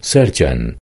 surgeon